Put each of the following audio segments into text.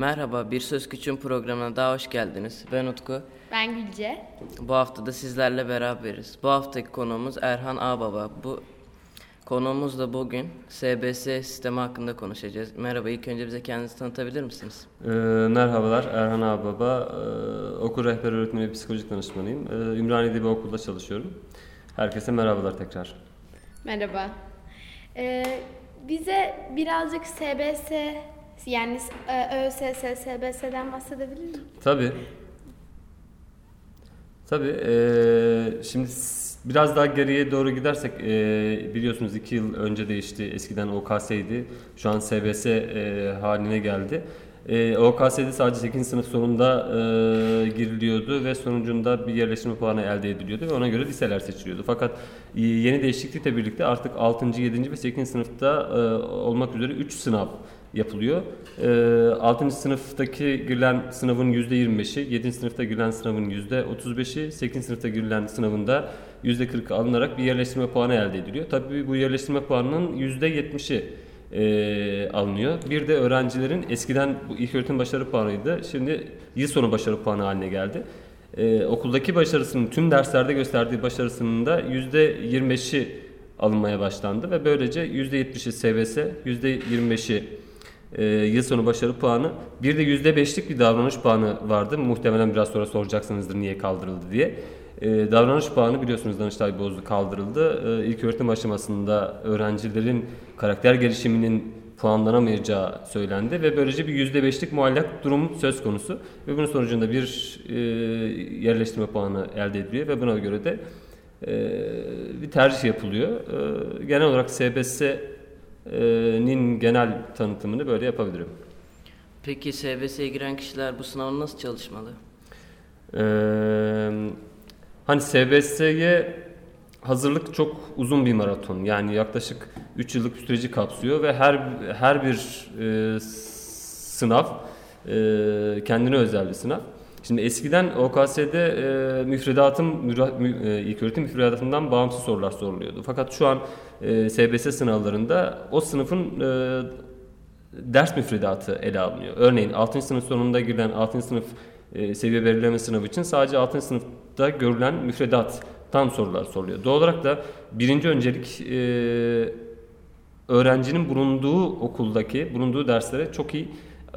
Merhaba, Bir Söz Küçüğün programına daha hoş geldiniz. Ben Utku. Ben Gülce. Bu hafta da sizlerle beraberiz. Bu haftaki konuğumuz Erhan Ağbaba. Bu konuğumuz da bugün SBS sistemi hakkında konuşacağız. Merhaba, ilk önce bize kendinizi tanıtabilir misiniz? Ee, merhabalar, Erhan Ağbaba. Ee, okul rehber öğretmeni ve psikolojik danışmanıyım. Ee, Ümraniye'de bir okulda çalışıyorum. Herkese merhabalar tekrar. Merhaba. Ee, bize birazcık SBS yani e, ÖSS, SBS'den bahsedebilir misin? Tabii. Tabii. ee, şimdi biraz daha geriye doğru gidersek ee, biliyorsunuz iki yıl önce değişti. Eskiden OKS'ydi. Şu an SBS ee, haline geldi. Ee, OKS'de sadece 8. sınıf sonunda ee, giriliyordu ve sonucunda bir yerleştirme puanı elde ediliyordu ve ona göre liseler seçiliyordu. Fakat ee, yeni değişiklikle birlikte artık 6. 7. ve 8. sınıfta ee, olmak üzere 3 sınav yapılıyor. Ee, 6. sınıftaki girilen sınavın %25'i, 7. sınıfta girilen sınavın %35'i, 8. sınıfta girilen sınavın da %40'ı alınarak bir yerleştirme puanı elde ediliyor. Tabii bu yerleştirme puanının %70'i e, alınıyor. Bir de öğrencilerin eskiden bu ilköğretim başarı puanıydı. Şimdi yıl sonu başarı puanı haline geldi. Ee, okuldaki başarısının tüm derslerde gösterdiği başarısının da %25'i alınmaya başlandı ve böylece %70'i SBS, %25'i e, yıl sonu başarı puanı, bir de %5'lik bir davranış puanı vardı. Muhtemelen biraz sonra soracaksınızdır niye kaldırıldı diye. E, davranış puanı biliyorsunuz Danıştay Bozdu kaldırıldı. E, ilk öğretim aşamasında öğrencilerin karakter gelişiminin puanlanamayacağı söylendi ve böylece bir %5'lik muallak durum söz konusu ve bunun sonucunda bir e, yerleştirme puanı elde ediliyor ve buna göre de e, bir tercih yapılıyor. E, genel olarak SBS'nin genel tanıtımını böyle yapabilirim. Peki SBS'ye giren kişiler bu sınavı nasıl çalışmalı? Ee, hani SBS'ye hazırlık çok uzun bir maraton. Yani yaklaşık 3 yıllık bir süreci kapsıyor ve her her bir e, sınav e, kendine özel bir sınav. Şimdi eskiden OKS'de e, müfredatın müra- mü- e, ilköğretim müfredatından bağımsız sorular soruluyordu. Fakat şu an e, SBS sınavlarında o sınıfın e, ders müfredatı ele alınıyor. Örneğin 6. sınıf sonunda girilen 6. sınıf e, seviye belirleme sınavı için sadece 6. sınıfta görülen müfredattan sorular soruluyor. Doğal olarak da birinci öncelik e, öğrencinin bulunduğu okuldaki, bulunduğu derslere çok iyi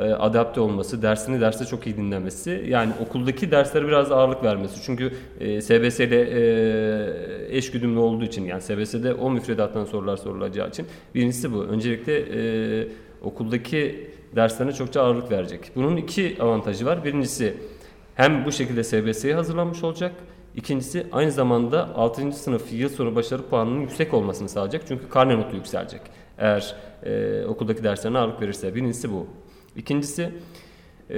adapte olması, dersini derste çok iyi dinlemesi. Yani okuldaki derslere biraz ağırlık vermesi. Çünkü e, SBS ile e, eş güdümlü olduğu için yani SBS'de o müfredattan sorular sorulacağı için birincisi bu. Öncelikle e, okuldaki derslerine çokça ağırlık verecek. Bunun iki avantajı var. Birincisi hem bu şekilde SBS'ye hazırlanmış olacak. İkincisi aynı zamanda 6. sınıf yıl sonu başarı puanının yüksek olmasını sağlayacak. Çünkü karne notu yükselecek. Eğer e, okuldaki derslerine ağırlık verirse. Birincisi bu. İkincisi e,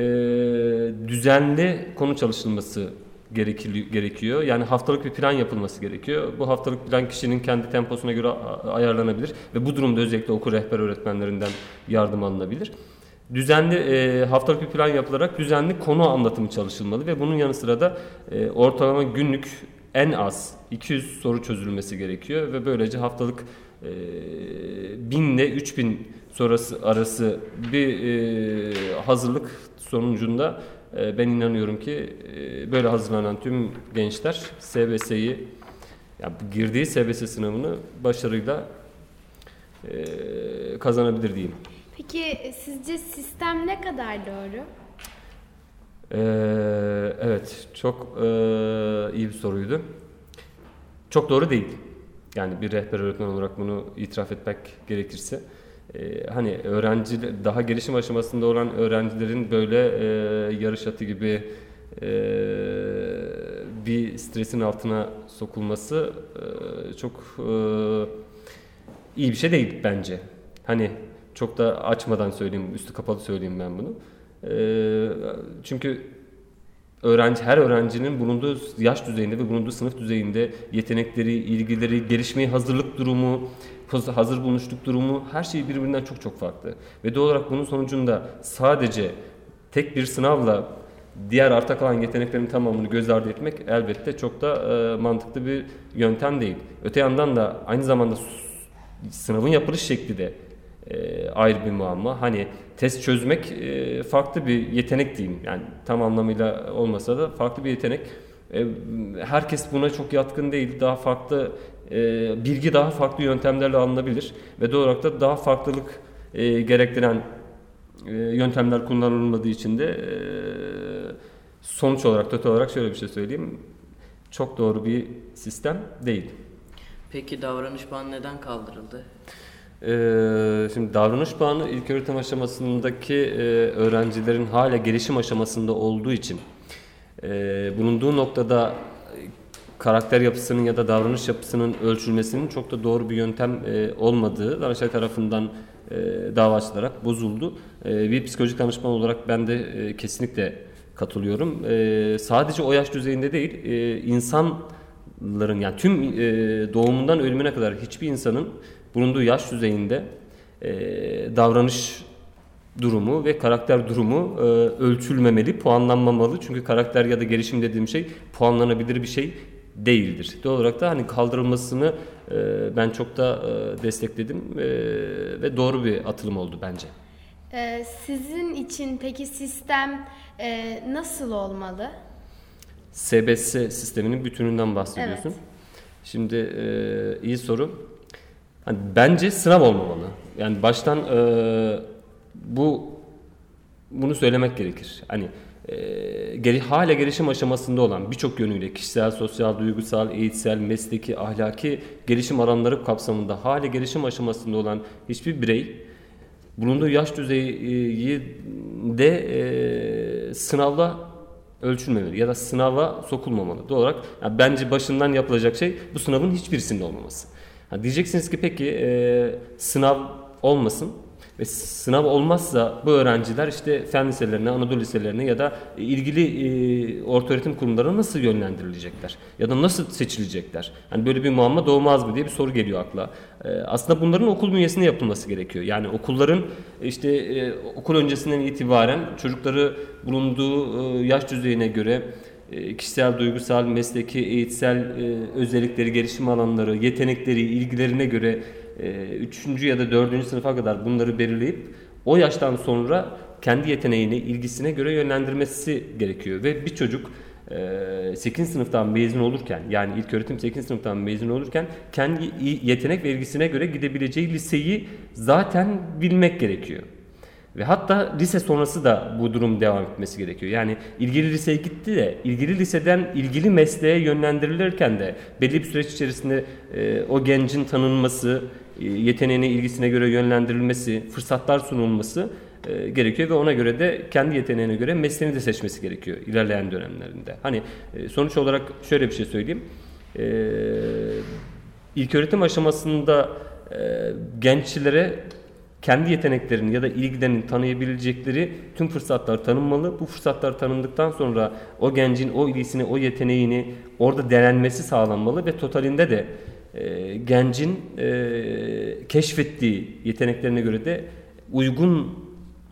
düzenli konu çalışılması gerekili- gerekiyor. Yani haftalık bir plan yapılması gerekiyor. Bu haftalık plan kişinin kendi temposuna göre ayarlanabilir ve bu durumda özellikle okul rehber öğretmenlerinden yardım alınabilir. Düzenli e, haftalık bir plan yapılarak düzenli konu anlatımı çalışılmalı ve bunun yanı sıra da e, ortalama günlük en az 200 soru çözülmesi gerekiyor ve böylece haftalık e, 1000 ile 3000 sonrası arası bir e, hazırlık sonucunda e, ben inanıyorum ki e, böyle hazırlanan tüm gençler SBS'yi yani girdiği SBS sınavını başarıyla e, kazanabilir diyeyim. Peki sizce sistem ne kadar doğru? Ee, evet, çok e, iyi bir soruydu. Çok doğru değil. Yani bir rehber öğretmen olarak bunu itiraf etmek gerekirse. Ee, hani öğrenci daha gelişim aşamasında olan öğrencilerin böyle e, yarış atı gibi e, bir stresin altına sokulması e, çok e, iyi bir şey değil bence. Hani çok da açmadan söyleyeyim, üstü kapalı söyleyeyim ben bunu. Ee, çünkü öğrenci her öğrencinin bulunduğu yaş düzeyinde ve bulunduğu sınıf düzeyinde yetenekleri, ilgileri, gelişmeye hazırlık durumu, hazır bulunuşluk durumu her şey birbirinden çok çok farklı. Ve doğal olarak bunun sonucunda sadece tek bir sınavla diğer arta kalan yeteneklerin tamamını göz ardı etmek elbette çok da e, mantıklı bir yöntem değil. Öte yandan da aynı zamanda sınavın yapılış şekli de e, ayrı bir muamma. Hani test çözmek e, farklı bir yetenek diyeyim. Yani tam anlamıyla olmasa da farklı bir yetenek. E, herkes buna çok yatkın değil. Daha farklı e, bilgi daha farklı yöntemlerle alınabilir ve doğal olarak da daha farklılık e, gerektiren yöntemler kullanılmadığı için de sonuç olarak, total olarak şöyle bir şey söyleyeyim. Çok doğru bir sistem değil. Peki davranış puanı neden kaldırıldı? Ee, şimdi davranış puanı ilk öğretim aşamasındaki e, öğrencilerin hala gelişim aşamasında olduğu için e, bulunduğu noktada karakter yapısının ya da davranış yapısının ölçülmesinin çok da doğru bir yöntem e, olmadığı Danıştay tarafından e, dava açılarak bozuldu. E, bir psikolojik danışman olarak ben de e, kesinlikle katılıyorum. E, sadece o yaş düzeyinde değil, e, insanların yani tüm e, doğumundan ölümüne kadar hiçbir insanın bulunduğu yaş düzeyinde e, davranış durumu ve karakter durumu e, ölçülmemeli, puanlanmamalı. Çünkü karakter ya da gelişim dediğim şey puanlanabilir bir şey değildir. Doğal olarak da hani kaldırılmasını e, ben çok da e, destekledim e, ve doğru bir atılım oldu bence. Ee, sizin için peki sistem e, nasıl olmalı? SBS sisteminin bütününden bahsediyorsun. Evet. Şimdi e, iyi soru. Hani bence sınav olmamalı. Yani baştan e, bu bunu söylemek gerekir. Hani e, geri, hala gelişim aşamasında olan birçok yönüyle kişisel, sosyal, duygusal, eğitsel, mesleki, ahlaki gelişim alanları kapsamında hala gelişim aşamasında olan hiçbir birey bulunduğu yaş düzeyi de e, sınavla ölçülmemeli ya da sınava sokulmamalı. Doğal olarak yani bence başından yapılacak şey bu sınavın hiçbirisinde olmaması. Ha, diyeceksiniz ki peki e, sınav olmasın ve sınav olmazsa bu öğrenciler işte fen liselerine, Anadolu liselerine ya da ilgili e, ortaöğretim kurumlarına nasıl yönlendirilecekler? Ya da nasıl seçilecekler? Hani böyle bir muamma doğmaz mı diye bir soru geliyor akla. E, aslında bunların okul bünyesinde yapılması gerekiyor. Yani okulların işte e, okul öncesinden itibaren çocukları bulunduğu e, yaş düzeyine göre e, kişisel, duygusal, mesleki, eğitsel e, özellikleri, gelişim alanları, yetenekleri, ilgilerine göre 3. ya da 4. sınıfa kadar bunları belirleyip o yaştan sonra kendi yeteneğini, ilgisine göre yönlendirmesi gerekiyor. Ve bir çocuk 8. sınıftan mezun olurken yani ilk öğretim 8. sınıftan mezun olurken kendi yetenek ve ilgisine göre gidebileceği liseyi zaten bilmek gerekiyor. Ve hatta lise sonrası da bu durum devam etmesi gerekiyor. Yani ilgili liseye gitti de ilgili liseden ilgili mesleğe yönlendirilirken de belli bir süreç içerisinde e, o gencin tanınması, e, yeteneğine, ilgisine göre yönlendirilmesi, fırsatlar sunulması e, gerekiyor ve ona göre de kendi yeteneğine göre mesleğini de seçmesi gerekiyor ilerleyen dönemlerinde. Hani e, sonuç olarak şöyle bir şey söyleyeyim. E, ilk öğretim aşamasında e, gençlere kendi yeteneklerini ya da ilgilerini tanıyabilecekleri tüm fırsatlar tanınmalı. Bu fırsatlar tanındıktan sonra o gencin o ilgisini, o yeteneğini orada denenmesi sağlanmalı ve totalinde de e, gencin e, keşfettiği yeteneklerine göre de uygun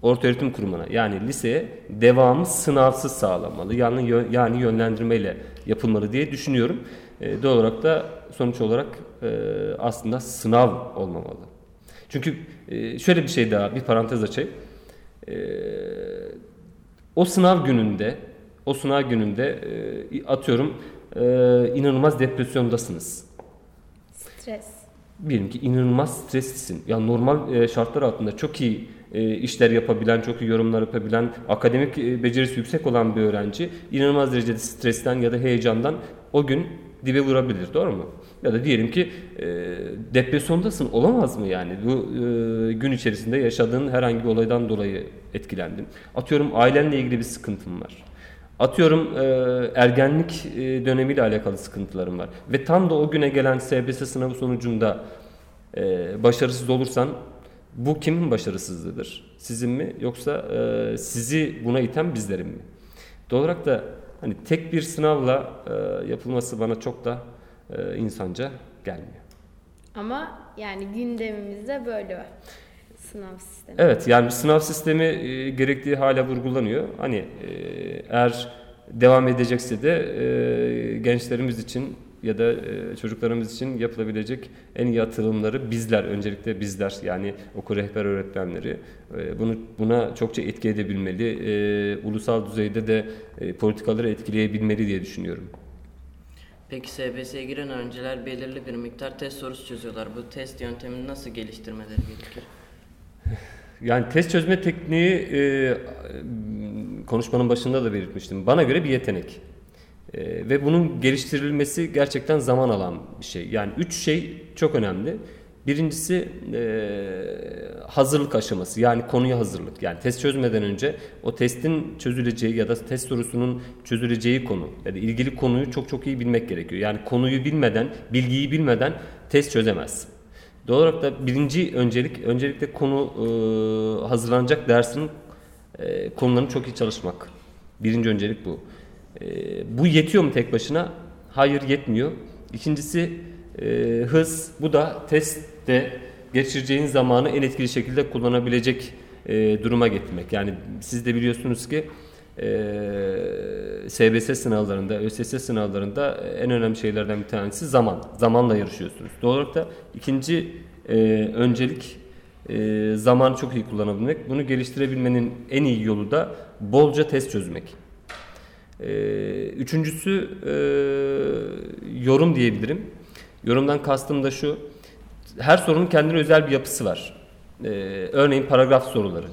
ortaöğretim kurumuna yani liseye devamı sınavsız sağlanmalı. Yani yani yönlendirmeyle yapılmalı diye düşünüyorum. E, doğal olarak da sonuç olarak e, aslında sınav olmamalı. Çünkü e, şöyle bir şey daha bir parantez açayım. E, o sınav gününde o sınav gününde e, atıyorum e, inanılmaz depresyondasınız. Stres. Diyelim ki inanılmaz streslisin. Yani normal e, şartlar altında çok iyi e, işler yapabilen, çok iyi yorumlar yapabilen, akademik e, becerisi yüksek olan bir öğrenci inanılmaz derecede stresten ya da heyecandan o gün dibe vurabilir. Doğru mu? Ya da diyelim ki e, depresyondasın. Olamaz mı yani? Bu gün içerisinde yaşadığın herhangi bir olaydan dolayı etkilendin. Atıyorum ailenle ilgili bir sıkıntın var. Atıyorum e, ergenlik e, dönemiyle alakalı sıkıntılarım var. Ve tam da o güne gelen SBS sınavı sonucunda e, başarısız olursan bu kimin başarısızlığıdır? Sizin mi yoksa e, sizi buna iten bizlerin mi? Doğal olarak da hani tek bir sınavla e, yapılması bana çok da e, insanca gelmiyor. Ama yani gündemimizde böyle sınav sistemi. Evet yani sınav sistemi e, gerektiği hala vurgulanıyor. Hani e, eğer devam edecekse de e, gençlerimiz için ya da e, çocuklarımız için yapılabilecek en iyi atılımları bizler, öncelikle bizler yani okul rehber öğretmenleri e, bunu buna çokça etki edebilmeli, e, ulusal düzeyde de e, politikaları etkileyebilmeli diye düşünüyorum. Peki SBS'ye giren öğrenciler belirli bir miktar test sorusu çözüyorlar. Bu test yöntemini nasıl geliştirmeleri gerekir? Yani test çözme tekniği e, konuşmanın başında da belirtmiştim. Bana göre bir yetenek. E, ve bunun geliştirilmesi gerçekten zaman alan bir şey. Yani üç şey çok önemli. Birincisi e, hazırlık aşaması yani konuya hazırlık. Yani test çözmeden önce o testin çözüleceği ya da test sorusunun çözüleceği konu ya da ilgili konuyu çok çok iyi bilmek gerekiyor. Yani konuyu bilmeden, bilgiyi bilmeden test çözemezsin. Doğal olarak da birinci öncelik, öncelikle konu e, hazırlanacak dersin e, konularını çok iyi çalışmak. Birinci öncelik bu. E, bu yetiyor mu tek başına? Hayır yetmiyor. İkincisi e, hız. Bu da testte geçireceğin zamanı en etkili şekilde kullanabilecek e, duruma getirmek. Yani siz de biliyorsunuz ki e, SBS sınavlarında, ÖSS sınavlarında en önemli şeylerden bir tanesi zaman. Zamanla yarışıyorsunuz. Doğal olarak da ikinci e, öncelik e, zamanı çok iyi kullanabilmek. Bunu geliştirebilmenin en iyi yolu da bolca test çözmek. E, üçüncüsü e, yorum diyebilirim. Yorumdan kastım da şu. Her sorunun kendine özel bir yapısı var. E, örneğin paragraf soruları.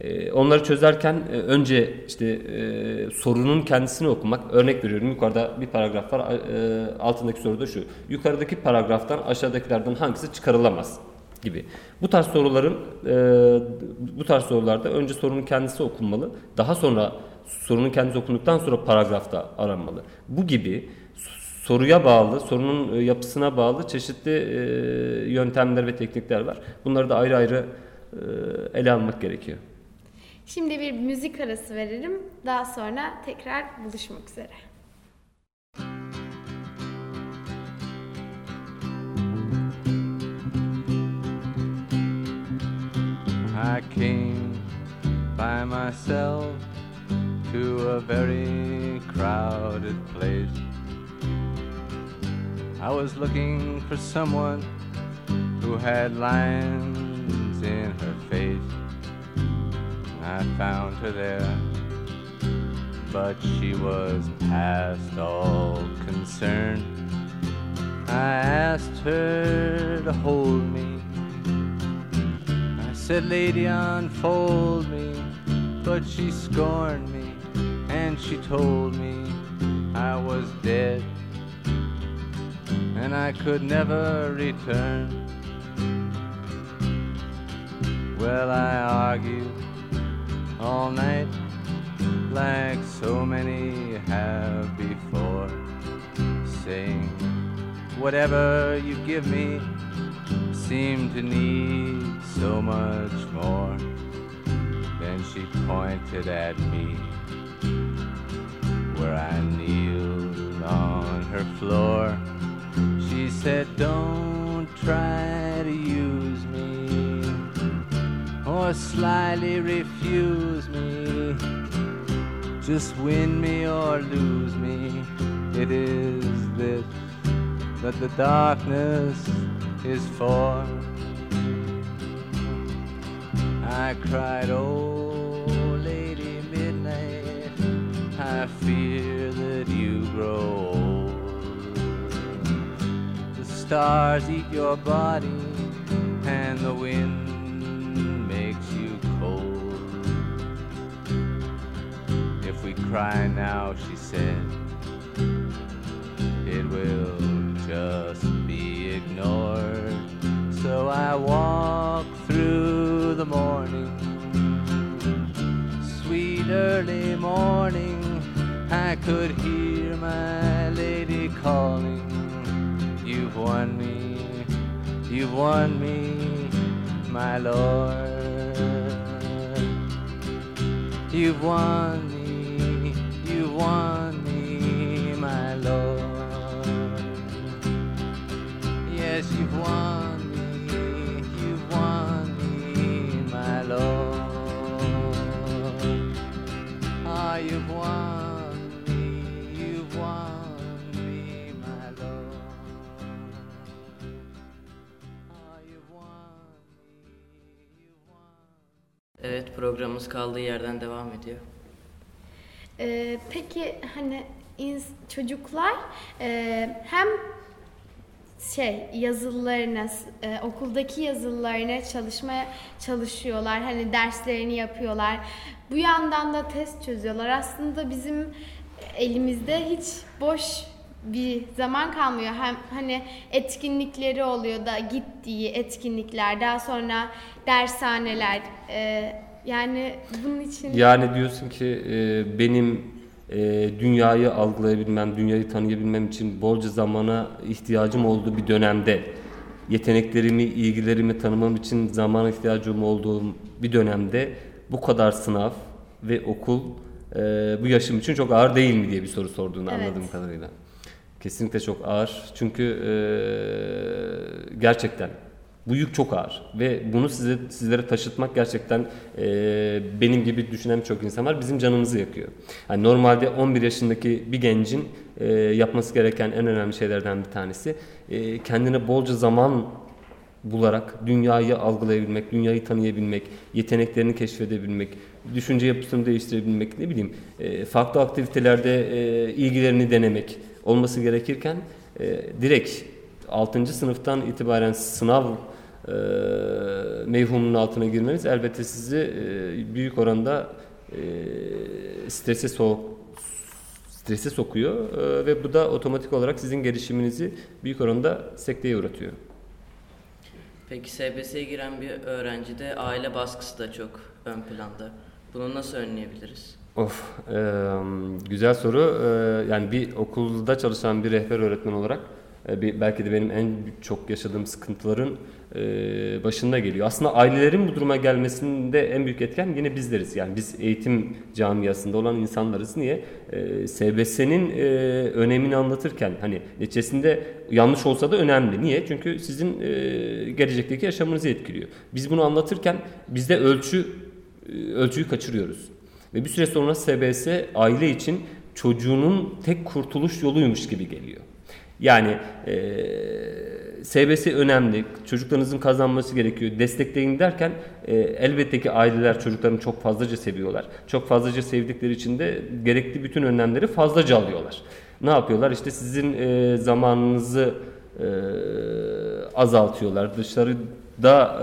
E, onları çözerken e, önce işte e, sorunun kendisini okumak. Örnek veriyorum yukarıda bir paragraf var. E, altındaki soru da şu. Yukarıdaki paragraftan aşağıdakilerden hangisi çıkarılamaz gibi. Bu tarz soruların e, bu tarz sorularda önce sorunun kendisi okunmalı. Daha sonra sorunun kendisi okunduktan sonra paragrafta aranmalı. Bu gibi soruya bağlı, sorunun e, yapısına bağlı çeşitli e, yöntemler ve teknikler var. Bunları da ayrı ayrı e, ele almak gerekiyor. Şimdi bir müzik arası verelim. Daha sonra tekrar buluşmak üzere. I came by myself to a very crowded place. I was looking for someone who had lines I found her there, but she was past all concern. I asked her to hold me. I said, Lady, unfold me, but she scorned me, and she told me I was dead and I could never return. Well, I argued all night like so many have before, saying, Whatever you give me seem to need so much more. Then she pointed at me where I kneeled on her floor. She said, Don't try to use me or slyly refuse me. Just win me or lose me. It is this that the darkness is for. I cried, Oh, Lady Midnight, I fear that you grow old. The stars eat your body, and the wind cry now, she said, it will just be ignored. So I walk through the morning, sweet early morning. I could hear my lady calling. You've won me, you've won me, my lord. You've won programımız kaldığı yerden devam ediyor. Ee, peki hani çocuklar e, hem şey yazılılarına s- e, okuldaki yazılılarına çalışmaya çalışıyorlar hani derslerini yapıyorlar. Bu yandan da test çözüyorlar. Aslında bizim elimizde hiç boş bir zaman kalmıyor. Hem hani etkinlikleri oluyor da gittiği etkinlikler daha sonra dershaneler e, yani bunun için Yani diyorsun ki e, benim e, dünyayı algılayabilmem, dünyayı tanıyabilmem için bolca zamana ihtiyacım olduğu bir dönemde yeteneklerimi, ilgilerimi tanımam için zamana ihtiyacım olduğum bir dönemde bu kadar sınav ve okul e, bu yaşım için çok ağır değil mi diye bir soru sorduğunu Evet. anladığım kadarıyla. Kesinlikle çok ağır. Çünkü e, gerçekten bu yük çok ağır ve bunu size sizlere taşıtmak gerçekten e, benim gibi düşünen çok insan var. Bizim canımızı yakıyor. Yani normalde 11 yaşındaki bir gencin e, yapması gereken en önemli şeylerden bir tanesi e, kendine bolca zaman bularak dünyayı algılayabilmek, dünyayı tanıyabilmek, yeteneklerini keşfedebilmek, düşünce yapısını değiştirebilmek, ne bileyim e, farklı aktivitelerde e, ilgilerini denemek olması gerekirken e, direkt 6. sınıftan itibaren sınav e, mevhumunun altına girmeniz elbette sizi e, büyük oranda e, strese so strese sokuyor e, ve bu da otomatik olarak sizin gelişiminizi büyük oranda sekteye uğratıyor. Peki SBS'ye giren bir öğrencide aile baskısı da çok ön planda. Bunu nasıl önleyebiliriz? Of, eee, güzel soru. Eee, yani bir okulda çalışan bir rehber öğretmen olarak e, bir- belki de benim en çok yaşadığım sıkıntıların e, başında geliyor. Aslında ailelerin bu duruma gelmesinde en büyük etken yine bizleriz. Yani biz eğitim camiasında olan insanlarız. Niye? E, SBS'nin e, önemini anlatırken hani neticesinde yanlış olsa da önemli. Niye? Çünkü sizin e, gelecekteki yaşamınızı etkiliyor. Biz bunu anlatırken bizde ölçü ölçüyü kaçırıyoruz. Ve bir süre sonra SBS aile için çocuğunun tek kurtuluş yoluymuş gibi geliyor. Yani e, SBS önemli, çocuklarınızın kazanması gerekiyor, destekleyin derken e, elbette ki aileler çocuklarını çok fazlaca seviyorlar. Çok fazlaca sevdikleri için de gerekli bütün önlemleri fazlaca alıyorlar. Ne yapıyorlar? İşte sizin e, zamanınızı e, azaltıyorlar. Dışarıda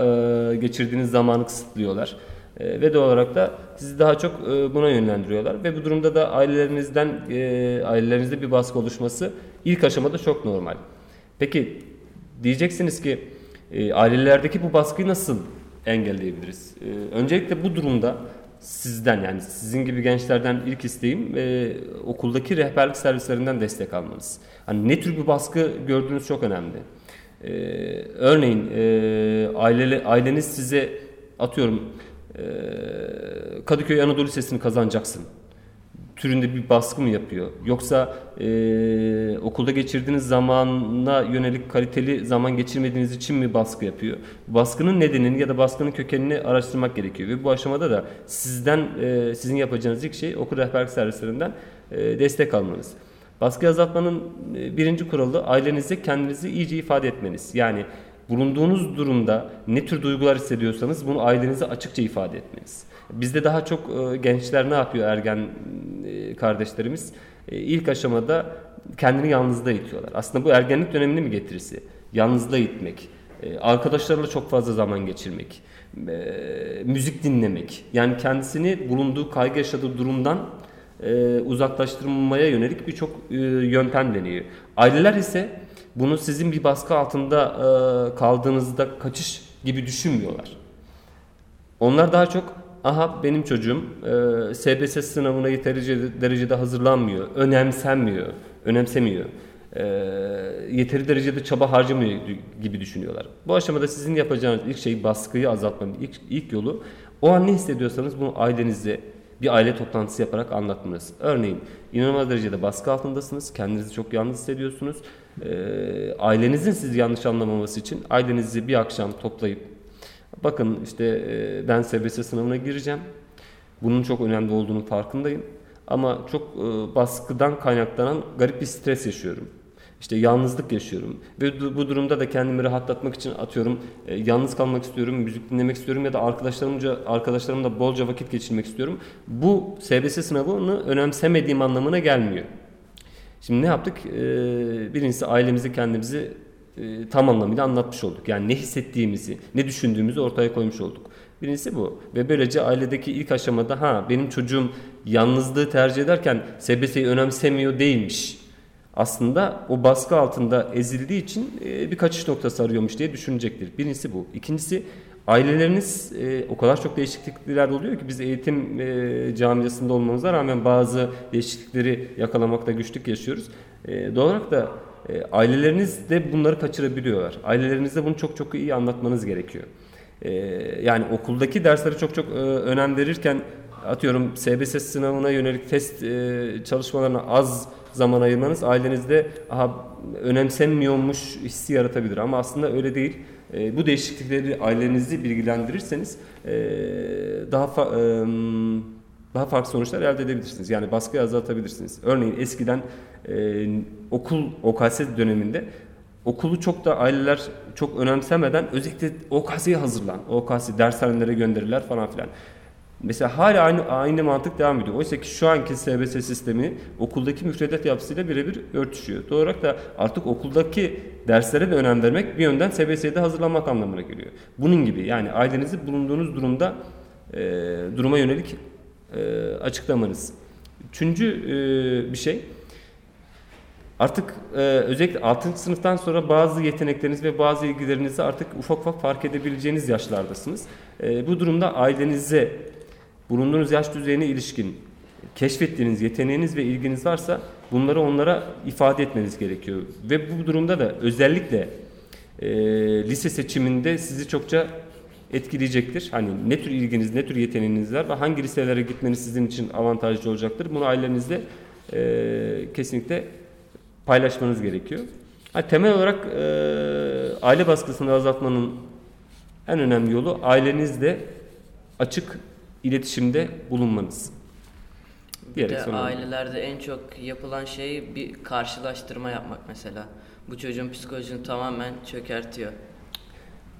e, geçirdiğiniz zamanı kısıtlıyorlar. E, ve doğal olarak da sizi daha çok e, buna yönlendiriyorlar ve bu durumda da ailelerinizden e, ailelerinizde bir baskı oluşması ilk aşamada çok normal. Peki diyeceksiniz ki e, ailelerdeki bu baskıyı nasıl engelleyebiliriz? E, öncelikle bu durumda sizden yani sizin gibi gençlerden ilk isteğim e, okuldaki rehberlik servislerinden destek almanız. Hani ne tür bir baskı gördüğünüz çok önemli. E, örneğin e, aileli, aileniz size atıyorum e, Kadıköy Anadolu Lisesi'ni kazanacaksın türünde bir baskı mı yapıyor? Yoksa e, okulda geçirdiğiniz zamana yönelik kaliteli zaman geçirmediğiniz için mi baskı yapıyor? Baskının nedenini ya da baskının kökenini araştırmak gerekiyor ve bu aşamada da sizden e, sizin yapacağınız ilk şey okul rehberlik servislerinden e, destek almanız. Baskı azaltmanın birinci kuralı ailenize kendinizi iyice ifade etmeniz. Yani bulunduğunuz durumda ne tür duygular hissediyorsanız bunu ailenize açıkça ifade etmeniz. Bizde daha çok e, gençler ne yapıyor ergen e, kardeşlerimiz? E, ilk aşamada kendini yalnızda itiyorlar. Aslında bu ergenlik döneminin mi getirisi? Yalnızda itmek, e, arkadaşlarla çok fazla zaman geçirmek, e, müzik dinlemek. Yani kendisini bulunduğu kaygı yaşadığı durumdan e, uzaklaştırmaya yönelik birçok yöntem deniyor. Aileler ise bunu sizin bir baskı altında e, kaldığınızda kaçış gibi düşünmüyorlar. Onlar daha çok aha benim çocuğum e, SBS sınavına yeterince derecede hazırlanmıyor, önemsenmiyor, önemsemiyor. E, yeteri derecede çaba harcamıyor gibi düşünüyorlar. Bu aşamada sizin yapacağınız ilk şey baskıyı azaltmanın ilk, ilk yolu o an ne hissediyorsanız bunu ailenize bir aile toplantısı yaparak anlatmanız. Örneğin inanılmaz derecede baskı altındasınız, kendinizi çok yalnız hissediyorsunuz. E, ailenizin sizi yanlış anlamaması için ailenizi bir akşam toplayıp Bakın işte e, ben SBS sınavına gireceğim. Bunun çok önemli olduğunu farkındayım. Ama çok e, baskıdan kaynaklanan garip bir stres yaşıyorum. İşte yalnızlık yaşıyorum ve bu durumda da kendimi rahatlatmak için atıyorum e, yalnız kalmak istiyorum, müzik dinlemek istiyorum ya da arkadaşlarımca arkadaşlarımla bolca vakit geçirmek istiyorum. Bu SBS sınavını önemsemediğim anlamına gelmiyor. Şimdi ne yaptık? Ee, birincisi ailemizi kendimizi e, tam anlamıyla anlatmış olduk. Yani ne hissettiğimizi, ne düşündüğümüzü ortaya koymuş olduk. Birincisi bu. Ve böylece ailedeki ilk aşamada ha benim çocuğum yalnızlığı tercih ederken SBS'yi önemsemiyor değilmiş. Aslında o baskı altında ezildiği için e, bir kaçış noktası arıyormuş diye düşünecektir. Birincisi bu. İkincisi aileleriniz e, o kadar çok değişiklikler oluyor ki biz eğitim e, camiasında olmamıza rağmen bazı değişiklikleri yakalamakta güçlük yaşıyoruz. E, doğal olarak da aileleriniz de bunları kaçırabiliyorlar. Ailelerinizde bunu çok çok iyi anlatmanız gerekiyor. Yani okuldaki dersleri çok çok e, önem verirken atıyorum SBS sınavına yönelik test e, çalışmalarına az zaman ayırmanız ailenizde aha, önemsenmiyormuş hissi yaratabilir ama aslında öyle değil. E, bu değişiklikleri ailenizi bilgilendirirseniz e, daha fa, e, daha farklı sonuçlar elde edebilirsiniz. Yani baskıyı azaltabilirsiniz. Örneğin eskiden e, okul OKS döneminde okulu çok da aileler çok önemsemeden özellikle OKS'ye hazırlan. OKS dershanelere gönderirler falan filan. Mesela hala aynı, aynı mantık devam ediyor. Oysa ki şu anki SBS sistemi okuldaki müfredat yapısıyla birebir örtüşüyor. Doğal olarak da artık okuldaki derslere de önem vermek bir yönden SBS'ye de hazırlanmak anlamına geliyor. Bunun gibi yani ailenizi bulunduğunuz durumda e, duruma yönelik e, açıklamanız. Üçüncü e, bir şey Artık e, özellikle 6. sınıftan sonra bazı yetenekleriniz ve bazı ilgilerinizi artık ufak ufak fark edebileceğiniz yaşlardasınız. E, bu durumda ailenize bulunduğunuz yaş düzeyine ilişkin keşfettiğiniz yeteneğiniz ve ilginiz varsa bunları onlara ifade etmeniz gerekiyor. Ve bu durumda da özellikle e, lise seçiminde sizi çokça etkileyecektir. Hani ne tür ilginiz, ne tür yeteneğiniz var ve hangi liselere gitmeniz sizin için avantajlı olacaktır. Bunu ailenizle e, kesinlikle paylaşmanız gerekiyor. Ha, temel olarak e, aile baskısını azaltmanın en önemli yolu ailenizle açık iletişimde bulunmanız. Bir de ailelerde en çok yapılan şey bir karşılaştırma yapmak mesela. Bu çocuğun psikolojisini tamamen çökertiyor.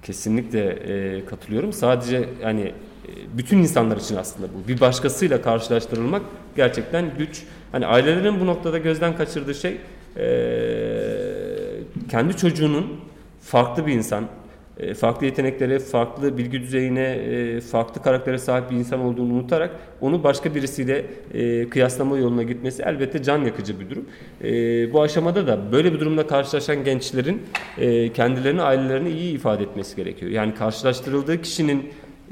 Kesinlikle e, katılıyorum. Sadece yani e, bütün insanlar için aslında bu. Bir başkasıyla karşılaştırılmak gerçekten güç. Hani ailelerin bu noktada gözden kaçırdığı şey e, kendi çocuğunun farklı bir insan, farklı yeteneklere, farklı bilgi düzeyine, e, farklı karaktere sahip bir insan olduğunu unutarak onu başka birisiyle e, kıyaslama yoluna gitmesi elbette can yakıcı bir durum. Bu aşamada da böyle bir durumla karşılaşan gençlerin kendilerini, ailelerini iyi ifade etmesi gerekiyor. Yani karşılaştırıldığı kişinin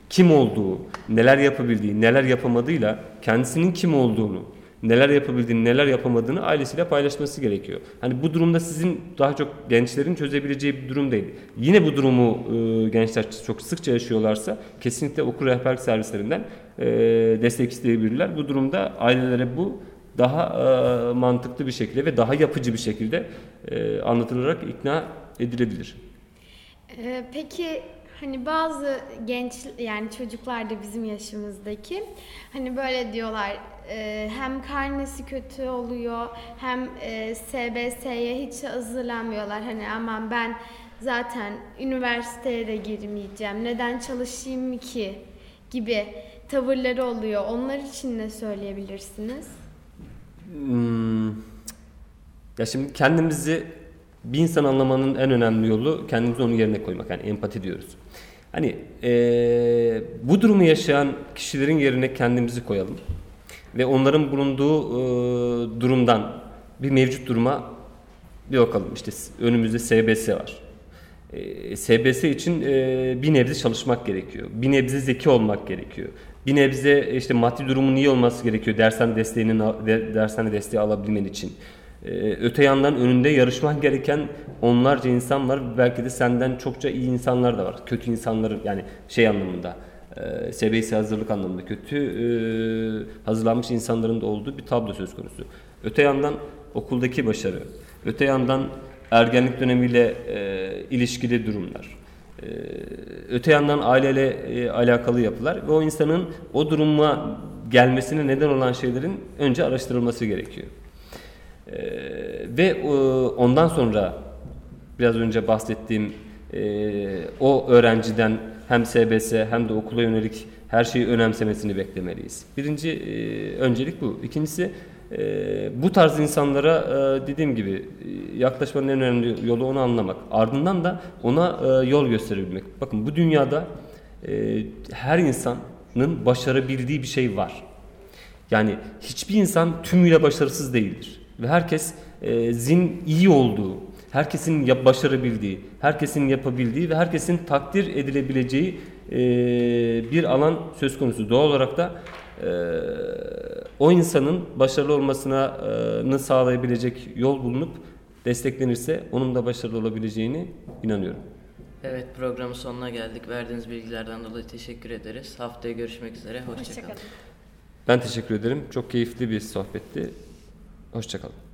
kim olduğu, neler yapabildiği, neler yapamadığıyla kendisinin kim olduğunu, neler yapabildiğini, neler yapamadığını ailesiyle paylaşması gerekiyor. Hani bu durumda sizin daha çok gençlerin çözebileceği bir durum değil. Yine bu durumu e, gençler çok sıkça yaşıyorlarsa kesinlikle okul rehberlik servislerinden e, destek isteyebilirler. Bu durumda ailelere bu daha e, mantıklı bir şekilde ve daha yapıcı bir şekilde e, anlatılarak ikna edilebilir. Ee, peki Hani bazı genç yani çocuklar da bizim yaşımızdaki hani böyle diyorlar e, hem karnesi kötü oluyor hem e, SBS'ye hiç hazırlanmıyorlar. Hani aman ben zaten üniversiteye de girmeyeceğim neden çalışayım ki gibi tavırları oluyor. Onlar için ne söyleyebilirsiniz? Hmm. Ya şimdi kendimizi bir insan anlamanın en önemli yolu kendimizi onun yerine koymak. Yani empati diyoruz. Hani e, bu durumu yaşayan kişilerin yerine kendimizi koyalım ve onların bulunduğu e, durumdan bir mevcut duruma bir bakalım. İşte önümüzde SBS var. E, SBS için e, bir nebze çalışmak gerekiyor. Bir nebze zeki olmak gerekiyor. Bir nebze işte maddi durumun iyi olması gerekiyor dershane desteğinin dershane desteği alabilmen için. Ee, öte yandan önünde yarışman gereken onlarca insan var. Belki de senden çokça iyi insanlar da var. Kötü insanların yani şey anlamında e, seviyesi hazırlık anlamında kötü e, hazırlanmış insanların da olduğu bir tablo söz konusu. Öte yandan okuldaki başarı, öte yandan ergenlik dönemiyle e, ilişkili durumlar, e, öte yandan aileyle alakalı yapılar ve o insanın o duruma gelmesine neden olan şeylerin önce araştırılması gerekiyor. E, ve e, ondan sonra biraz önce bahsettiğim e, o öğrenciden hem SBS hem de okula yönelik her şeyi önemsemesini beklemeliyiz. Birinci e, öncelik bu. İkincisi bu tarz insanlara dediğim gibi yaklaşmanın en önemli yolu onu anlamak. Ardından da ona yol gösterebilmek. Bakın bu dünyada her insanın başarabildiği bir şey var. Yani hiçbir insan tümüyle başarısız değildir. Ve herkes e, zin iyi olduğu, herkesin yap başarabildiği, herkesin yapabildiği ve herkesin takdir edilebileceği e, bir alan söz konusu. Doğal olarak da e, o insanın başarılı olmasını sağlayabilecek yol bulunup desteklenirse onun da başarılı olabileceğini inanıyorum. Evet programın sonuna geldik. Verdiğiniz bilgilerden dolayı teşekkür ederiz. Haftaya görüşmek üzere. Hoşçakalın. Hoşçakalın. Ben teşekkür ederim. Çok keyifli bir sohbetti. Hoşçakalın.